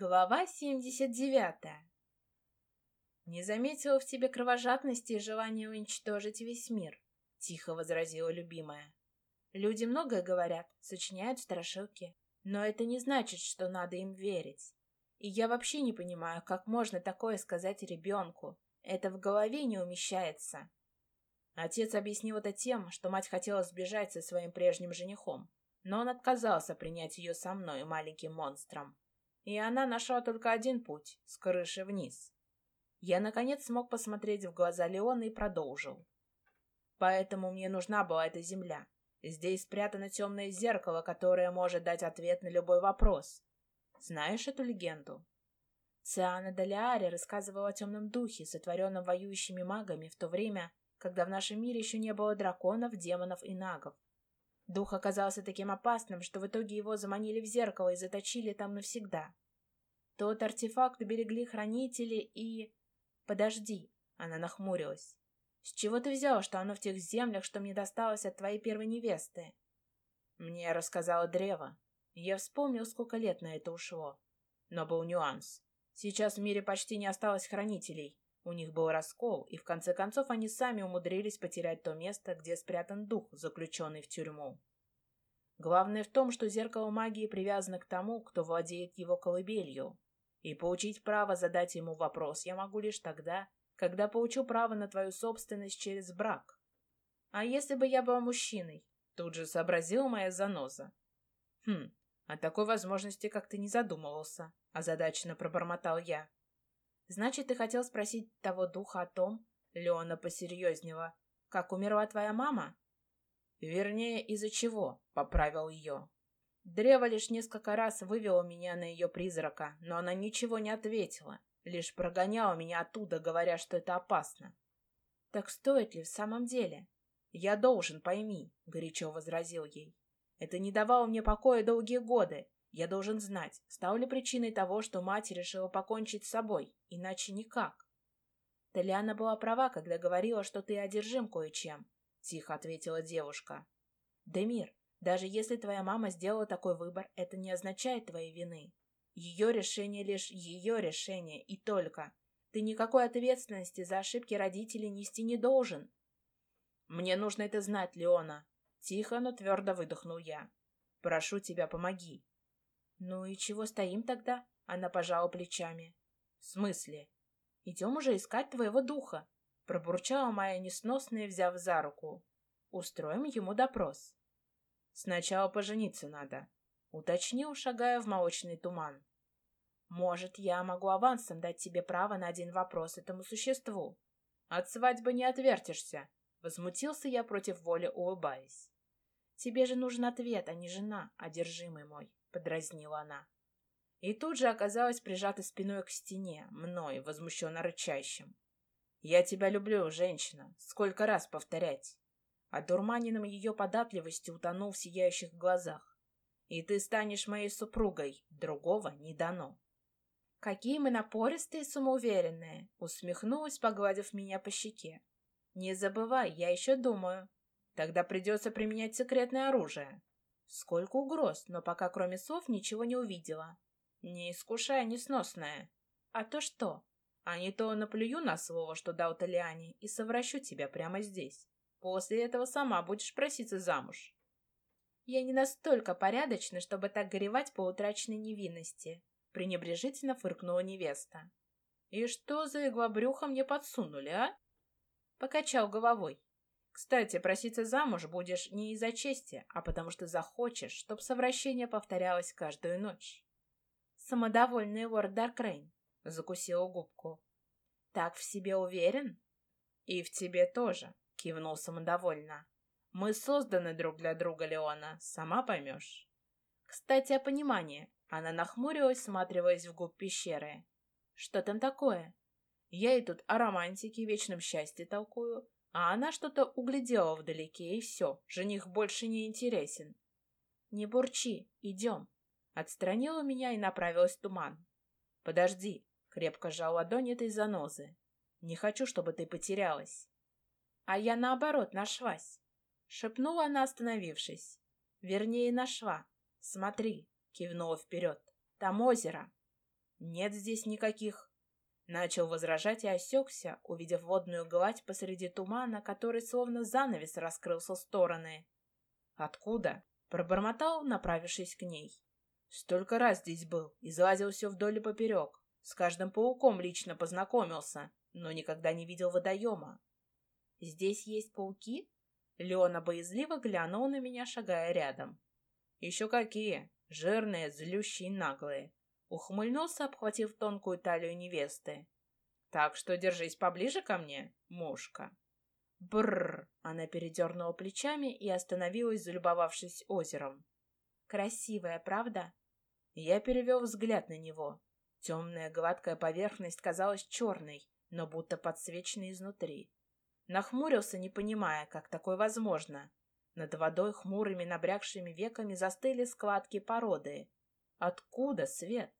Глава 79. «Не заметила в тебе кровожадности и желания уничтожить весь мир», — тихо возразила любимая. «Люди многое говорят, сочиняют страшилки, но это не значит, что надо им верить. И я вообще не понимаю, как можно такое сказать ребенку. Это в голове не умещается». Отец объяснил это тем, что мать хотела сбежать со своим прежним женихом, но он отказался принять ее со мной, маленьким монстром и она нашла только один путь — с крыши вниз. Я, наконец, смог посмотреть в глаза Леона и продолжил. Поэтому мне нужна была эта земля. Здесь спрятано темное зеркало, которое может дать ответ на любой вопрос. Знаешь эту легенду? Циана Далиари рассказывала о темном духе, сотворенном воюющими магами в то время, когда в нашем мире еще не было драконов, демонов и нагов. Дух оказался таким опасным, что в итоге его заманили в зеркало и заточили там навсегда. Тот артефакт берегли хранители и... Подожди, она нахмурилась. С чего ты взяла, что оно в тех землях, что мне досталось от твоей первой невесты? Мне рассказала древо. Я вспомнил, сколько лет на это ушло. Но был нюанс. Сейчас в мире почти не осталось хранителей. У них был раскол, и в конце концов они сами умудрились потерять то место, где спрятан дух, заключенный в тюрьму. Главное в том, что зеркало магии привязано к тому, кто владеет его колыбелью. И получить право задать ему вопрос я могу лишь тогда, когда получу право на твою собственность через брак. А если бы я была мужчиной? Тут же сообразила моя заноза. Хм, о такой возможности как-то не задумывался, озадаченно пробормотал я. Значит, ты хотел спросить того духа о том, Леона посерьезнела, как умерла твоя мама? Вернее, из-за чего, поправил ее. Древо лишь несколько раз вывело меня на ее призрака, но она ничего не ответила, лишь прогоняла меня оттуда, говоря, что это опасно. Так стоит ли в самом деле? Я должен, пойми, горячо возразил ей. Это не давало мне покоя долгие годы, я должен знать, стал ли причиной того, что мать решила покончить с собой, иначе никак. Талиана была права, когда говорила, что ты одержим кое-чем, — тихо ответила девушка. Демир, даже если твоя мама сделала такой выбор, это не означает твоей вины. Ее решение лишь ее решение, и только. Ты никакой ответственности за ошибки родителей нести не должен. Мне нужно это знать, Леона. Тихо, но твердо выдохнул я. Прошу тебя, помоги. «Ну и чего стоим тогда?» — она пожала плечами. «В смысле? Идем уже искать твоего духа», — пробурчала моя несносная, взяв за руку. «Устроим ему допрос». «Сначала пожениться надо», — уточнил, шагая в молочный туман. «Может, я могу авансом дать тебе право на один вопрос этому существу?» «От свадьбы не отвертишься», — возмутился я против воли, улыбаясь. «Тебе же нужен ответ, а не жена, одержимый мой», — подразнила она. И тут же оказалась прижата спиной к стене, мной, возмущенно рычащим. «Я тебя люблю, женщина. Сколько раз повторять?» Одурманенным ее податливостью утонул в сияющих глазах. «И ты станешь моей супругой. Другого не дано». «Какие мы напористые и самоуверенные!» усмехнулась, погладив меня по щеке. «Не забывай, я еще думаю. Тогда придется применять секретное оружие». Сколько угроз, но пока кроме слов ничего не увидела. Не искушай несносная. А то что? А не то наплюю на слово, что дал Толиане, и совращу тебя прямо здесь. После этого сама будешь проситься замуж. Я не настолько порядочна, чтобы так горевать по утраченной невинности, пренебрежительно фыркнула невеста. И что за иглобрюха мне подсунули, а? Покачал головой. Кстати, проситься замуж будешь не из-за чести, а потому что захочешь, чтоб совращение повторялось каждую ночь. Самодовольный лорд Даркрейн закусил губку. Так в себе уверен? И в тебе тоже, кивнул самодовольно. Мы созданы друг для друга, Леона, сама поймешь. Кстати, о понимании. Она нахмурилась, всматриваясь в губ пещеры. Что там такое? Я и тут о романтике и вечном счастье толкую, а она что-то углядела вдалеке, и все, жених больше не интересен. «Не бурчи, идем!» Отстранила меня и направилась в туман. «Подожди!» — крепко сжал ладонь этой занозы. «Не хочу, чтобы ты потерялась!» «А я, наоборот, нашлась!» — шепнула она, остановившись. «Вернее, нашла. Смотри!» — кивнула вперед. «Там озеро!» Нет здесь никаких. Начал возражать и осекся, увидев водную гладь посреди тумана, который словно занавес раскрылся в стороны. «Откуда?» — пробормотал, направившись к ней. «Столько раз здесь был, излазил все вдоль и поперек. С каждым пауком лично познакомился, но никогда не видел водоема». «Здесь есть пауки?» Леона боязливо глянула на меня, шагая рядом. «Еще какие! Жирные, злющие наглые. Ухмыльнулся, обхватив тонкую талию невесты. «Так что держись поближе ко мне, мушка». Бррр! Она передернула плечами и остановилась, залюбовавшись озером. «Красивая, правда?» Я перевел взгляд на него. Темная гладкая поверхность казалась черной, но будто подсвеченной изнутри. Нахмурился, не понимая, как такое возможно. Над водой хмурыми набрякшими веками застыли складки породы. Откуда свет?